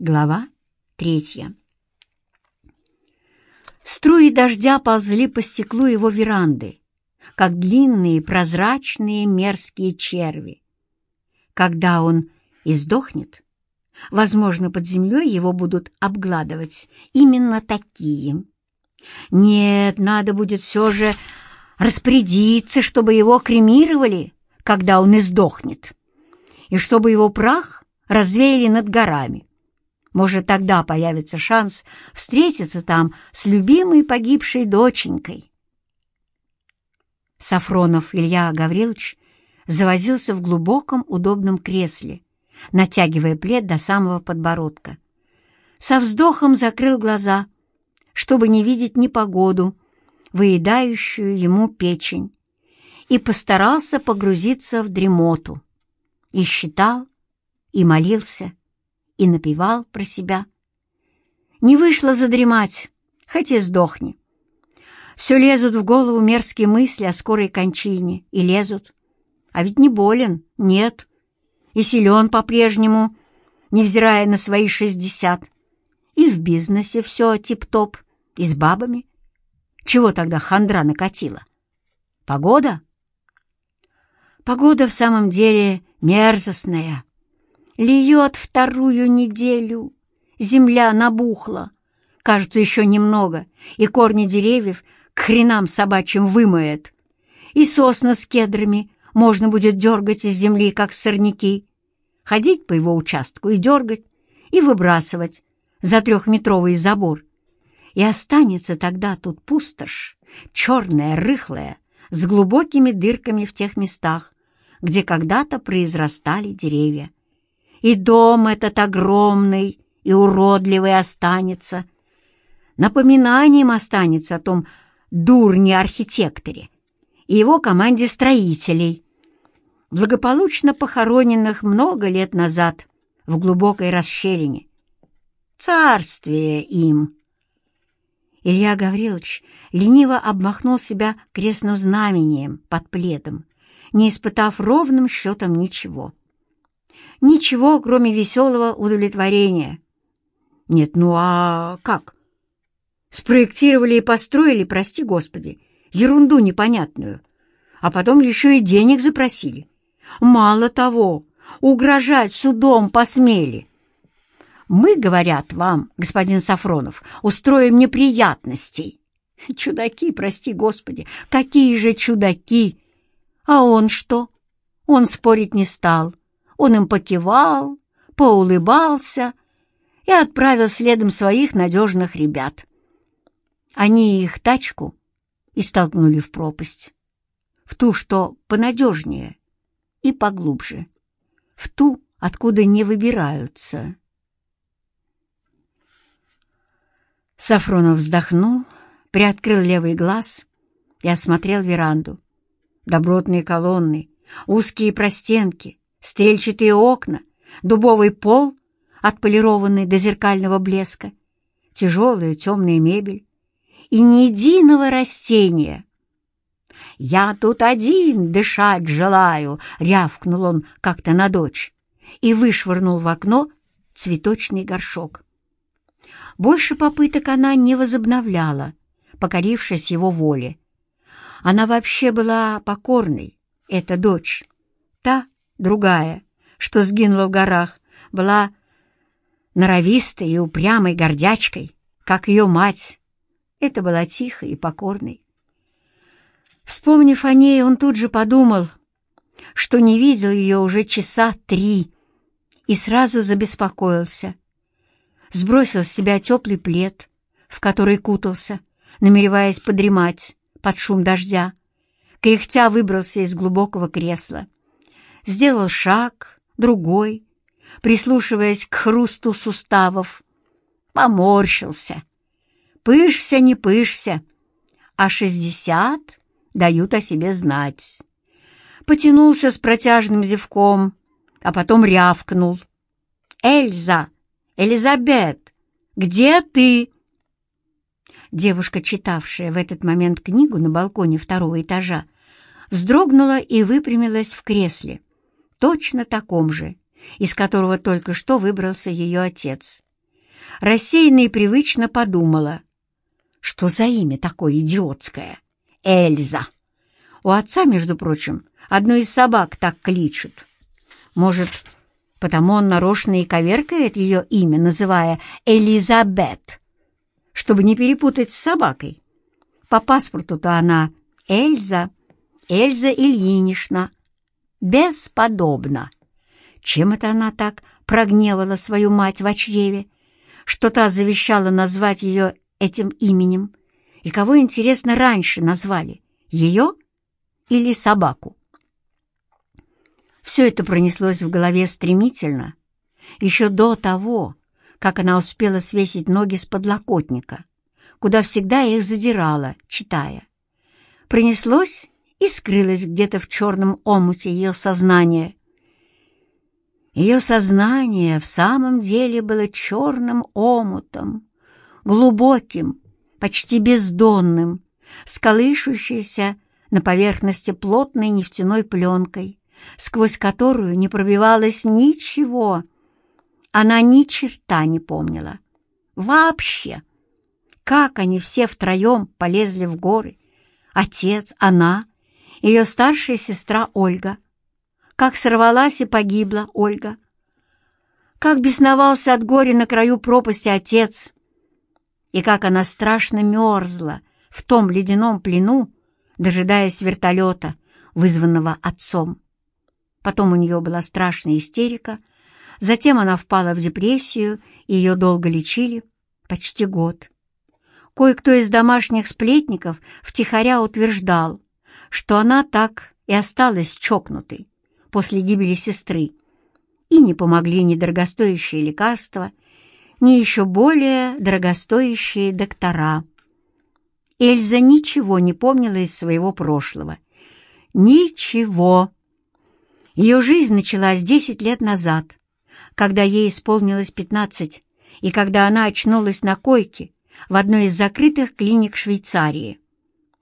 Глава третья. Струи дождя ползли по стеклу его веранды, как длинные прозрачные мерзкие черви. Когда он издохнет, возможно, под землей его будут обгладывать именно такие. Нет, надо будет все же распорядиться, чтобы его кремировали, когда он издохнет, и чтобы его прах развеяли над горами может, тогда появится шанс встретиться там с любимой погибшей доченькой. Сафронов Илья Гаврилович завозился в глубоком удобном кресле, натягивая плед до самого подбородка. Со вздохом закрыл глаза, чтобы не видеть непогоду, выедающую ему печень, и постарался погрузиться в дремоту. И считал, и молился, и напевал про себя. Не вышло задремать, хоть и сдохни. Все лезут в голову мерзкие мысли о скорой кончине, и лезут. А ведь не болен, нет, и силен по-прежнему, невзирая на свои шестьдесят. И в бизнесе все тип-топ, и с бабами. Чего тогда хандра накатила? Погода? Погода в самом деле мерзостная. Льет вторую неделю. Земля набухла. Кажется, еще немного, и корни деревьев к хренам собачьим вымоет. И сосны с кедрами можно будет дергать из земли, как сорняки. Ходить по его участку и дергать, и выбрасывать за трехметровый забор. И останется тогда тут пустошь, черная, рыхлая, с глубокими дырками в тех местах, где когда-то произрастали деревья и дом этот огромный и уродливый останется. Напоминанием останется о том дурне-архитекторе и его команде строителей, благополучно похороненных много лет назад в глубокой расщелине. Царствие им! Илья Гаврилович лениво обмахнул себя крестным знамением под пледом, не испытав ровным счетом ничего. Ничего, кроме веселого удовлетворения. Нет, ну а как? Спроектировали и построили, прости господи, ерунду непонятную. А потом еще и денег запросили. Мало того, угрожать судом посмели. Мы, говорят вам, господин Сафронов, устроим неприятностей. Чудаки, прости господи, какие же чудаки! А он что? Он спорить не стал. Он им покивал, поулыбался и отправил следом своих надежных ребят. Они их тачку и столкнули в пропасть, в ту, что понадежнее и поглубже, в ту, откуда не выбираются. Сафронов вздохнул, приоткрыл левый глаз и осмотрел веранду. Добротные колонны, узкие простенки, стрельчатые окна, дубовый пол, отполированный до зеркального блеска, тяжелая темная мебель и ни единого растения. «Я тут один дышать желаю!» — рявкнул он как-то на дочь и вышвырнул в окно цветочный горшок. Больше попыток она не возобновляла, покорившись его воле. Она вообще была покорной, эта дочь. Та, другая, что сгинула в горах, была норовистой и упрямой гордячкой, как ее мать. Это была тихой и покорной. Вспомнив о ней, он тут же подумал, что не видел ее уже часа три, и сразу забеспокоился. Сбросил с себя теплый плед, в который кутался, намереваясь подремать под шум дождя. Кряхтя выбрался из глубокого кресла сделал шаг, другой, прислушиваясь к хрусту суставов. Поморщился. Пышься, не пышься, а шестьдесят дают о себе знать. Потянулся с протяжным зевком, а потом рявкнул. «Эльза! Элизабет! Где ты?» Девушка, читавшая в этот момент книгу на балконе второго этажа, вздрогнула и выпрямилась в кресле точно таком же, из которого только что выбрался ее отец. рассеянно и привычно подумала, что за имя такое идиотское? Эльза. У отца, между прочим, одну из собак так кличут. Может, потому он нарочно и коверкает ее имя, называя Элизабет, чтобы не перепутать с собакой. По паспорту-то она Эльза, Эльза Ильинична. Бесподобно. Чем это она так прогневала свою мать в Очреве, что та завещала назвать ее этим именем? И кого, интересно, раньше назвали, ее или собаку? Все это пронеслось в голове стремительно, еще до того, как она успела свесить ноги с подлокотника, куда всегда их задирала, читая. Пронеслось и скрылось где-то в черном омуте ее сознания. Ее сознание в самом деле было черным омутом, глубоким, почти бездонным, сколышущейся на поверхности плотной нефтяной пленкой, сквозь которую не пробивалось ничего. Она ни черта не помнила. Вообще! Как они все втроем полезли в горы. Отец, она, ее старшая сестра Ольга. Как сорвалась и погибла Ольга. Как бесновался от горя на краю пропасти отец. И как она страшно мерзла в том ледяном плену, дожидаясь вертолета, вызванного отцом. Потом у нее была страшная истерика, затем она впала в депрессию, и ее долго лечили, почти год. Кое-кто из домашних сплетников втихаря утверждал, что она так и осталась чокнутой после гибели сестры, и не помогли ни дорогостоящие лекарства, ни еще более дорогостоящие доктора. Эльза ничего не помнила из своего прошлого. Ничего. Ее жизнь началась десять лет назад, когда ей исполнилось пятнадцать, и когда она очнулась на койке в одной из закрытых клиник Швейцарии.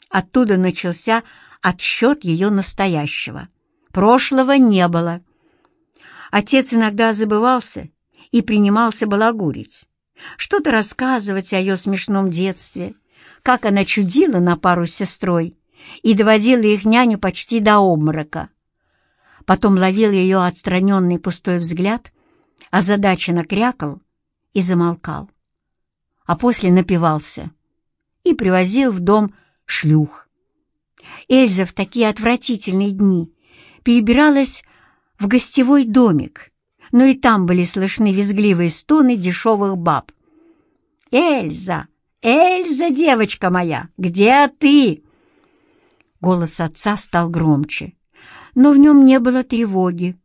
Оттуда начался отсчет ее настоящего. Прошлого не было. Отец иногда забывался и принимался балагурить, что-то рассказывать о ее смешном детстве, как она чудила на пару с сестрой и доводила их няню почти до обморока. Потом ловил ее отстраненный пустой взгляд, озадаченно крякал и замолкал. А после напивался и привозил в дом шлюх. Эльза в такие отвратительные дни перебиралась в гостевой домик, но и там были слышны визгливые стоны дешевых баб. «Эльза! Эльза, девочка моя, где ты?» Голос отца стал громче, но в нем не было тревоги,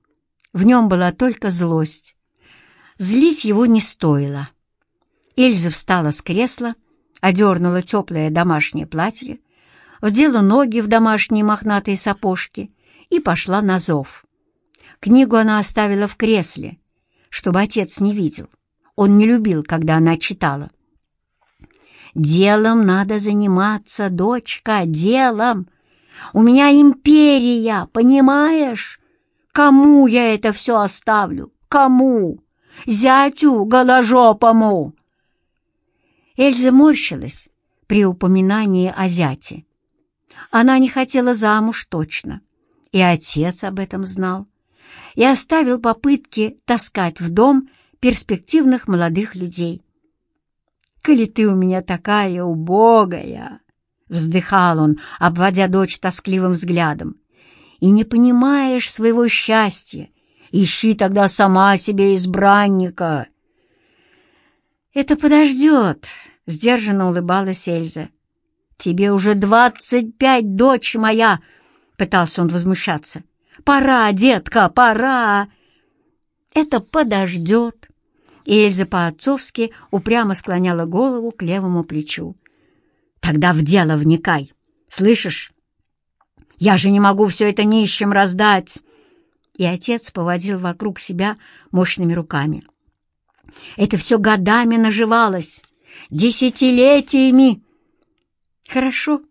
в нем была только злость. Злить его не стоило. Эльза встала с кресла, одернула теплое домашнее платье, вдела ноги в домашние мохнатые сапожки и пошла на зов. Книгу она оставила в кресле, чтобы отец не видел. Он не любил, когда она читала. «Делом надо заниматься, дочка, делом! У меня империя, понимаешь? Кому я это все оставлю? Кому? Зятю голожопому!» Эльза морщилась при упоминании о зяте. Она не хотела замуж точно, и отец об этом знал, и оставил попытки таскать в дом перспективных молодых людей. «Коли ты у меня такая убогая!» — вздыхал он, обводя дочь тоскливым взглядом. «И не понимаешь своего счастья, ищи тогда сама себе избранника!» «Это подождет!» — сдержанно улыбалась Эльза. «Тебе уже двадцать пять, дочь моя!» — пытался он возмущаться. «Пора, детка, пора!» «Это подождет!» Эльза по-отцовски упрямо склоняла голову к левому плечу. «Тогда в дело вникай! Слышишь? Я же не могу все это нищим раздать!» И отец поводил вокруг себя мощными руками. «Это все годами наживалось, десятилетиями!» «Хорошо,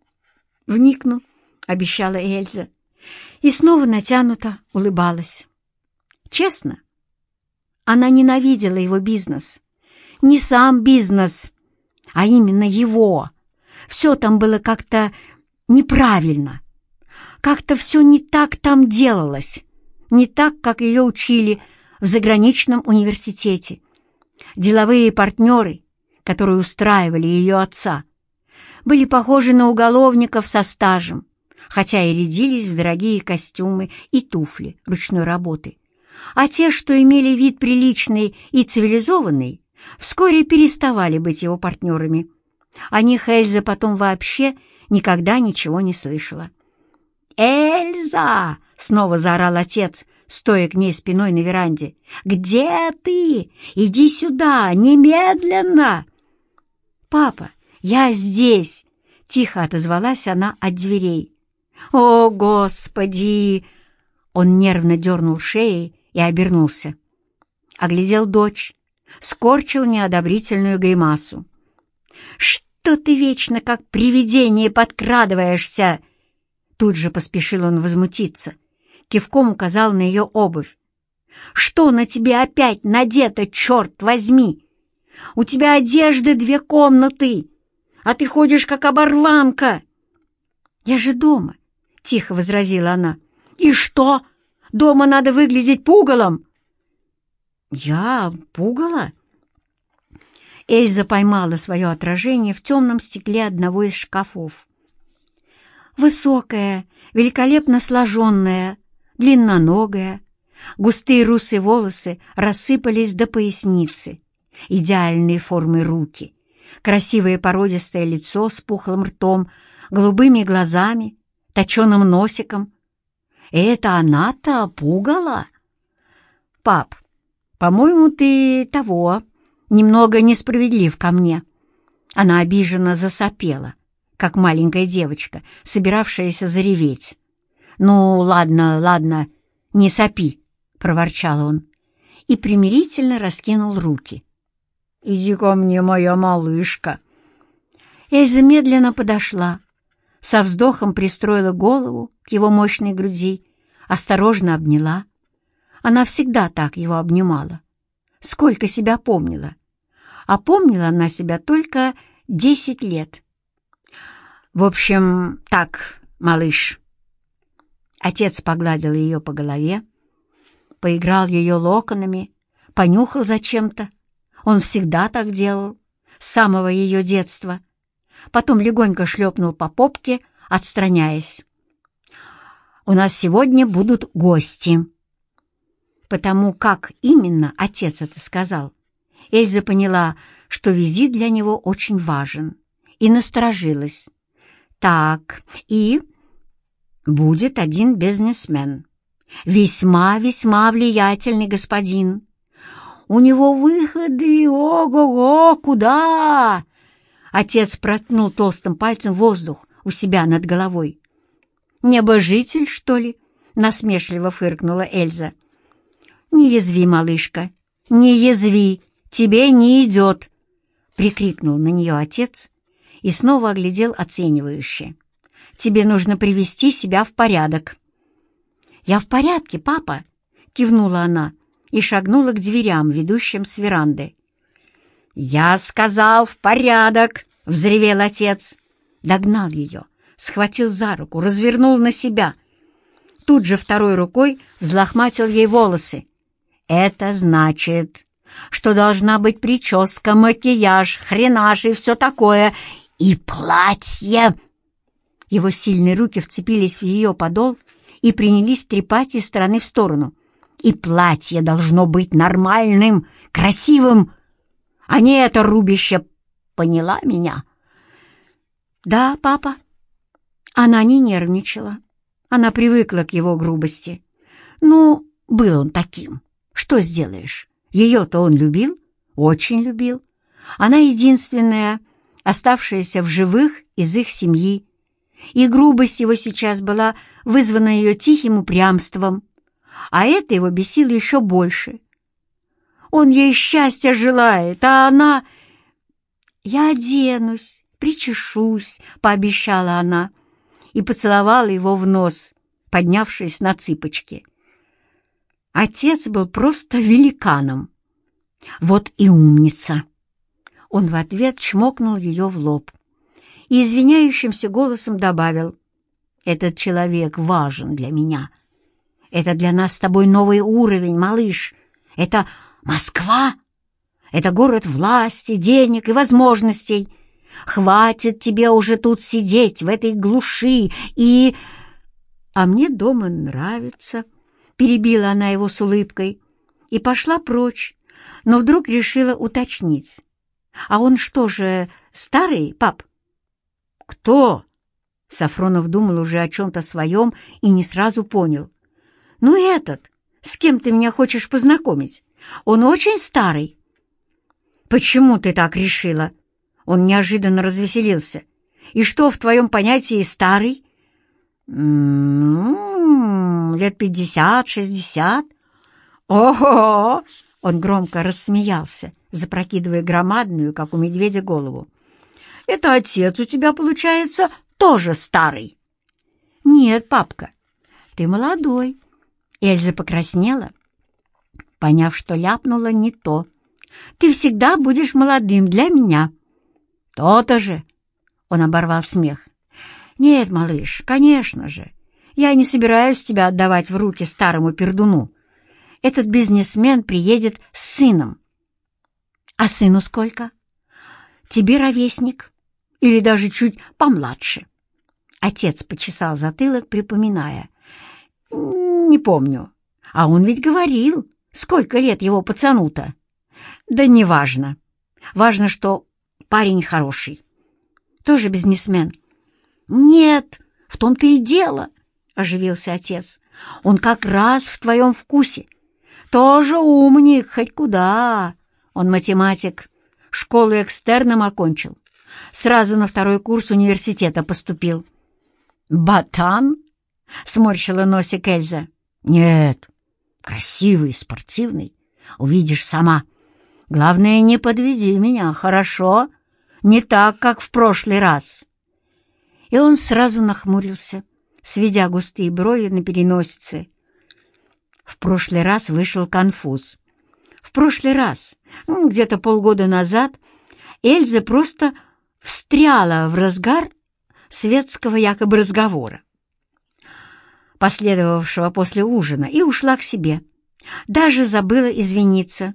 вникну», — обещала Эльза. И снова натянуто улыбалась. Честно, она ненавидела его бизнес, не сам бизнес, а именно его. Все там было как-то неправильно. Как-то все не так там делалось, не так, как ее учили в заграничном университете. Деловые партнеры, которые устраивали ее отца, были похожи на уголовников со стажем, хотя и рядились в дорогие костюмы и туфли ручной работы. А те, что имели вид приличный и цивилизованный, вскоре переставали быть его партнерами. О них Эльза потом вообще никогда ничего не слышала. «Эльза!» — снова заорал отец, стоя к ней спиной на веранде. «Где ты? Иди сюда, немедленно!» «Папа, я здесь!» — тихо отозвалась она от дверей. «О, Господи!» Он нервно дернул шеей и обернулся. Оглядел дочь, скорчил неодобрительную гримасу. «Что ты вечно как привидение подкрадываешься?» Тут же поспешил он возмутиться. Кивком указал на ее обувь. «Что на тебе опять надето, черт возьми? У тебя одежды две комнаты, а ты ходишь как оборванка!» «Я же дома!» — тихо возразила она. «И что? Дома надо выглядеть пугалом!» «Я пугала?» Эльза поймала свое отражение в темном стекле одного из шкафов. Высокая, великолепно сложенная, длинноногая, густые русые волосы рассыпались до поясницы, идеальные формы руки, красивое породистое лицо с пухлым ртом, голубыми глазами, точеным носиком. Это она-то пугала? Пап, по-моему, ты того, немного несправедлив ко мне. Она обиженно засопела, как маленькая девочка, собиравшаяся зареветь. «Ну, ладно, ладно, не сопи», — проворчал он и примирительно раскинул руки. «Иди ко мне, моя малышка». Эльза медленно подошла, со вздохом пристроила голову к его мощной груди, осторожно обняла. Она всегда так его обнимала, сколько себя помнила. А помнила она себя только десять лет. В общем, так, малыш. Отец погладил ее по голове, поиграл ее локонами, понюхал зачем-то. Он всегда так делал, с самого ее детства — потом легонько шлепнул по попке, отстраняясь. «У нас сегодня будут гости». Потому как именно отец это сказал, Эльза поняла, что визит для него очень важен, и насторожилась. «Так, и...» «Будет один бизнесмен. Весьма-весьма влиятельный господин. У него выходы, ого-го, куда!» Отец проткнул толстым пальцем воздух у себя над головой. «Небожитель, что ли?» — насмешливо фыркнула Эльза. «Не язви, малышка, не язви, тебе не идет!» — прикрикнул на нее отец и снова оглядел оценивающе. «Тебе нужно привести себя в порядок». «Я в порядке, папа!» — кивнула она и шагнула к дверям, ведущим с веранды. «Я сказал, в порядок!» — взревел отец. Догнал ее, схватил за руку, развернул на себя. Тут же второй рукой взлохматил ей волосы. «Это значит, что должна быть прическа, макияж, хренаж и все такое, и платье!» Его сильные руки вцепились в ее подол и принялись трепать из стороны в сторону. «И платье должно быть нормальным, красивым!» а не это рубище. Поняла меня?» «Да, папа». Она не нервничала. Она привыкла к его грубости. Ну, был он таким. Что сделаешь? Ее-то он любил, очень любил. Она единственная, оставшаяся в живых из их семьи. И грубость его сейчас была вызвана ее тихим упрямством, а это его бесило еще больше — он ей счастья желает, а она... «Я оденусь, причешусь», — пообещала она и поцеловала его в нос, поднявшись на цыпочки. Отец был просто великаном. Вот и умница. Он в ответ чмокнул ее в лоб и извиняющимся голосом добавил, «Этот человек важен для меня. Это для нас с тобой новый уровень, малыш. Это Москва. Это город власти, денег и возможностей. Хватит тебе уже тут сидеть, в этой глуши, и...» «А мне дома нравится», — перебила она его с улыбкой и пошла прочь, но вдруг решила уточнить. «А он что же, старый, пап?» «Кто?» Сафронов думал уже о чем-то своем и не сразу понял. «Ну этот, с кем ты меня хочешь познакомить? Он очень старый». «Почему ты так решила?» Он неожиданно развеселился. «И что в твоем понятии старый?» «М-м, лет пятьдесят, шестьдесят». «Ого!» — он громко рассмеялся, запрокидывая громадную, как у медведя, голову. «Это отец у тебя, получается, тоже старый». «Нет, папка, ты молодой». Эльза покраснела, поняв, что ляпнула не то. «Ты всегда будешь молодым для меня». «То-то же!» — он оборвал смех. «Нет, малыш, конечно же. Я не собираюсь тебя отдавать в руки старому пердуну. Этот бизнесмен приедет с сыном». «А сыну сколько?» «Тебе ровесник. Или даже чуть помладше». Отец почесал затылок, припоминая. «Не помню. А он ведь говорил, сколько лет его пацану-то». «Да неважно. Важно, что парень хороший. Тоже бизнесмен. «Нет, в том-то и дело», — оживился отец. «Он как раз в твоем вкусе. Тоже умник, хоть куда. Он математик, школу экстерном окончил. Сразу на второй курс университета поступил». «Батан?» — сморщила носик Эльза. «Нет, красивый, спортивный. Увидишь сама. Главное, не подведи меня, хорошо? Не так, как в прошлый раз» и он сразу нахмурился, сведя густые брови на переносице. В прошлый раз вышел конфуз. В прошлый раз, где-то полгода назад, Эльза просто встряла в разгар светского якобы разговора, последовавшего после ужина, и ушла к себе. Даже забыла извиниться.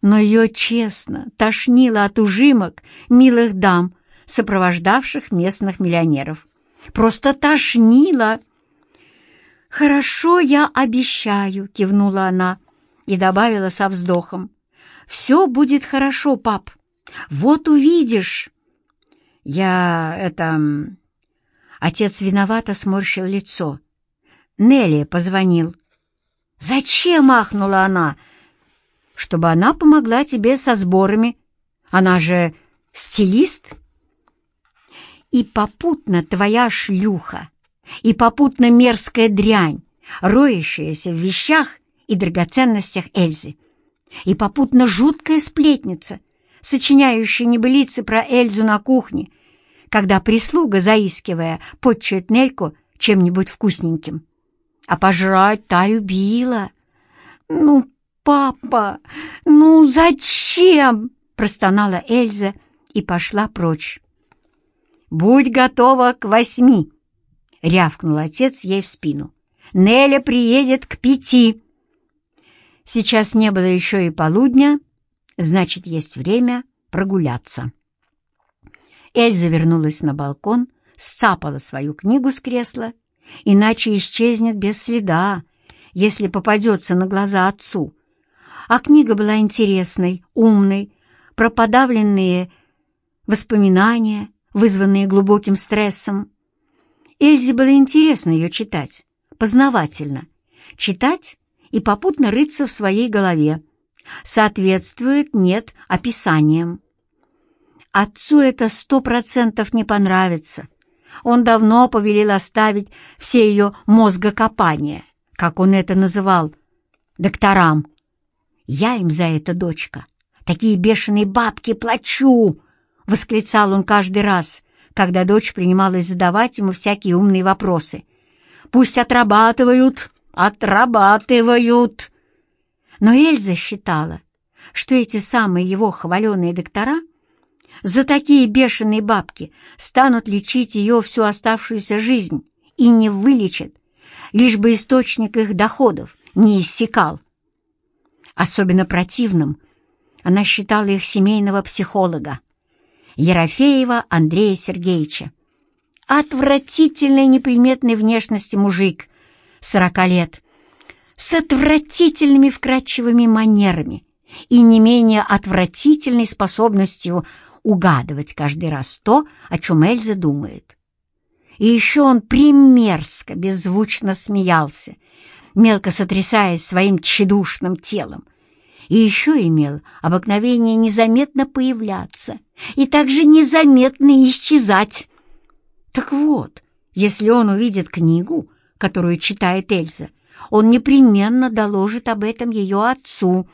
Но ее честно тошнило от ужимок милых дам, сопровождавших местных миллионеров. Просто тошнило. «Хорошо, я обещаю», — кивнула она и добавила со вздохом. «Все будет хорошо, пап. Вот увидишь». «Я... это...» Отец виновато сморщил лицо. Нелли позвонил. «Зачем?» — махнула она. «Чтобы она помогла тебе со сборами. Она же стилист» и попутно твоя шлюха, и попутно мерзкая дрянь, роющаяся в вещах и драгоценностях Эльзы, и попутно жуткая сплетница, сочиняющая небылицы про Эльзу на кухне, когда прислуга, заискивая, подчует Нельку чем-нибудь вкусненьким. А пожрать та любила. «Ну, папа, ну зачем?» — простонала Эльза и пошла прочь. «Будь готова к восьми!» — рявкнул отец ей в спину. «Неля приедет к пяти!» Сейчас не было еще и полудня, значит, есть время прогуляться. Эльза вернулась на балкон, сцапала свою книгу с кресла, иначе исчезнет без следа, если попадется на глаза отцу. А книга была интересной, умной, про подавленные воспоминания, вызванные глубоким стрессом. Эльзе было интересно ее читать, познавательно. Читать и попутно рыться в своей голове. Соответствует, нет, описаниям. Отцу это сто процентов не понравится. Он давно повелел оставить все ее мозгокопания, как он это называл, докторам. Я им за это, дочка, такие бешеные бабки плачу, — восклицал он каждый раз, когда дочь принималась задавать ему всякие умные вопросы. «Пусть отрабатывают, отрабатывают!» Но Эльза считала, что эти самые его хваленые доктора За такие бешеные бабки станут лечить ее всю оставшуюся жизнь и не вылечат, лишь бы источник их доходов не иссякал. Особенно противным она считала их семейного психолога, Ерофеева Андрея Сергеевича. Отвратительной неприметной внешности мужик, сорока лет, с отвратительными вкрадчивыми манерами и не менее отвратительной способностью угадывать каждый раз то, о чем Эльза думает. И еще он примерзко, беззвучно смеялся, мелко сотрясаясь своим тщедушным телом, и еще имел обыкновение незаметно появляться и также незаметно исчезать. Так вот, если он увидит книгу, которую читает Эльза, он непременно доложит об этом ее отцу,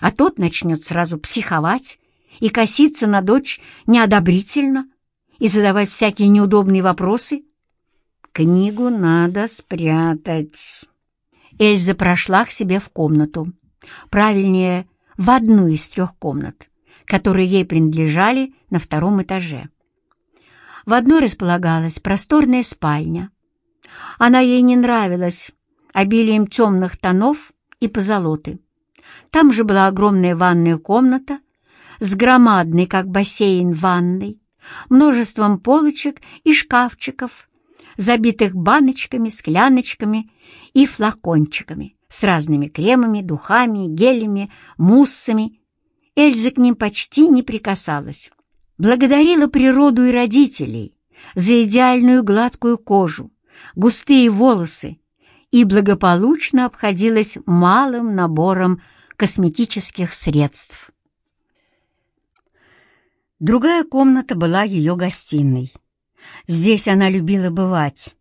а тот начнет сразу психовать и коситься на дочь неодобрительно и задавать всякие неудобные вопросы. Книгу надо спрятать. Эльза прошла к себе в комнату, правильнее, в одну из трех комнат, которые ей принадлежали на втором этаже. В одной располагалась просторная спальня. Она ей не нравилась обилием темных тонов и позолоты. Там же была огромная ванная комната с громадной, как бассейн, ванной, множеством полочек и шкафчиков, забитых баночками, скляночками и флакончиками с разными кремами, духами, гелями, муссами. Эльза к ним почти не прикасалась. Благодарила природу и родителей за идеальную гладкую кожу, густые волосы и благополучно обходилась малым набором косметических средств. Другая комната была ее гостиной. Здесь она любила бывать.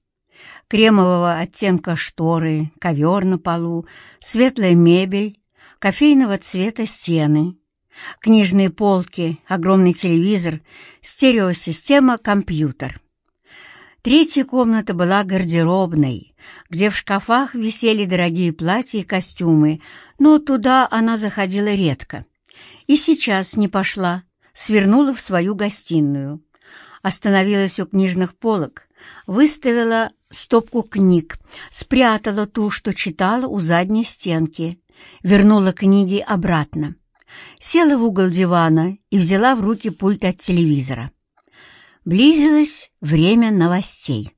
Кремового оттенка шторы, ковер на полу, светлая мебель, кофейного цвета стены, книжные полки, огромный телевизор, стереосистема, компьютер. Третья комната была гардеробной, где в шкафах висели дорогие платья и костюмы, но туда она заходила редко. И сейчас не пошла, свернула в свою гостиную. Остановилась у книжных полок, выставила стопку книг, спрятала ту, что читала у задней стенки, вернула книги обратно. Села в угол дивана и взяла в руки пульт от телевизора. Близилось время новостей.